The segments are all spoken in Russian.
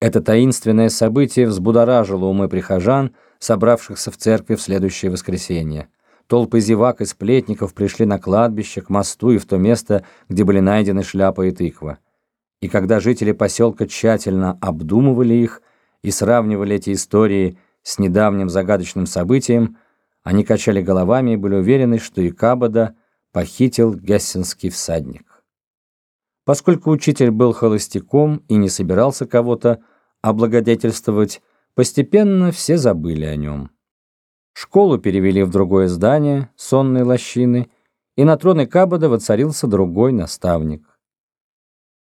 Это таинственное событие взбудоражило умы прихожан, собравшихся в церкви в следующее воскресенье. Толпы зевак и сплетников пришли на кладбище, к мосту и в то место, где были найдены шляпа и тыква. И когда жители поселка тщательно обдумывали их и сравнивали эти истории с недавним загадочным событием, они качали головами и были уверены, что Икабада похитил гессенский всадник. Поскольку учитель был холостяком и не собирался кого-то облагодетельствовать, постепенно все забыли о нем. Школу перевели в другое здание, сонной лощины, и на троне Кабада воцарился другой наставник.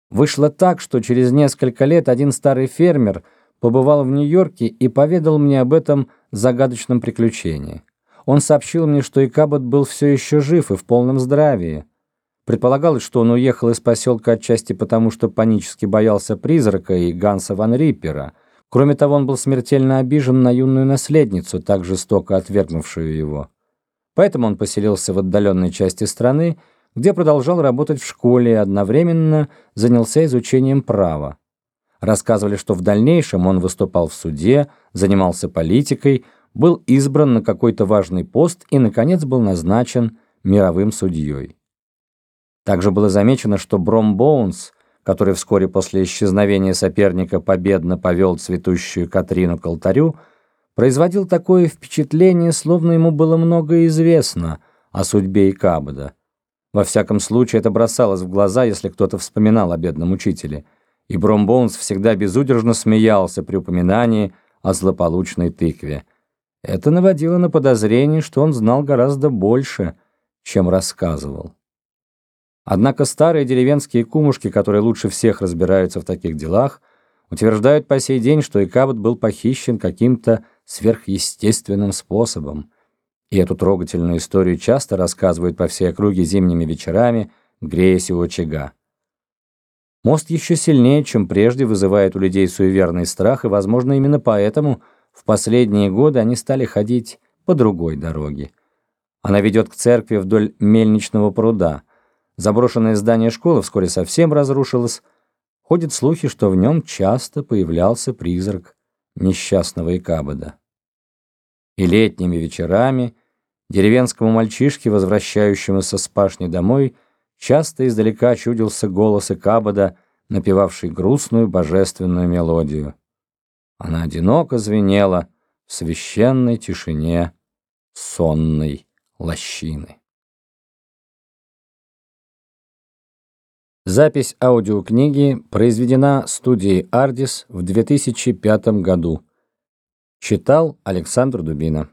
Вышло так, что через несколько лет один старый фермер побывал в Нью-Йорке и поведал мне об этом загадочном приключении. Он сообщил мне, что Икабот был все еще жив и в полном здравии. Предполагалось, что он уехал из поселка отчасти потому, что панически боялся призрака и Ганса ван Риппера – Кроме того, он был смертельно обижен на юную наследницу, так жестоко отвергнувшую его. Поэтому он поселился в отдаленной части страны, где продолжал работать в школе и одновременно занялся изучением права. Рассказывали, что в дальнейшем он выступал в суде, занимался политикой, был избран на какой-то важный пост и, наконец, был назначен мировым судьей. Также было замечено, что Бром Боунс – который вскоре после исчезновения соперника победно повел цветущую Катрину к алтарю, производил такое впечатление, словно ему было много известно о судьбе Икабада. Во всяком случае, это бросалось в глаза, если кто-то вспоминал о бедном учителе, и Бромбоунс всегда безудержно смеялся при упоминании о злополучной тыкве. Это наводило на подозрение, что он знал гораздо больше, чем рассказывал. Однако старые деревенские кумушки, которые лучше всех разбираются в таких делах, утверждают по сей день, что Икабот был похищен каким-то сверхъестественным способом. И эту трогательную историю часто рассказывают по всей округе зимними вечерами, греясь у очага. Мост еще сильнее, чем прежде, вызывает у людей суеверный страх, и, возможно, именно поэтому в последние годы они стали ходить по другой дороге. Она ведет к церкви вдоль мельничного пруда – Заброшенное здание школы вскоре совсем разрушилось. Ходят слухи, что в нем часто появлялся призрак несчастного Икабада. И летними вечерами деревенскому мальчишке, возвращающемуся с пашни домой, часто издалека чудился голос Икабада, напевавший грустную божественную мелодию. Она одиноко звенела в священной тишине сонной лощины. Запись аудиокниги произведена студией «Ардис» в 2005 году. Читал Александр Дубина.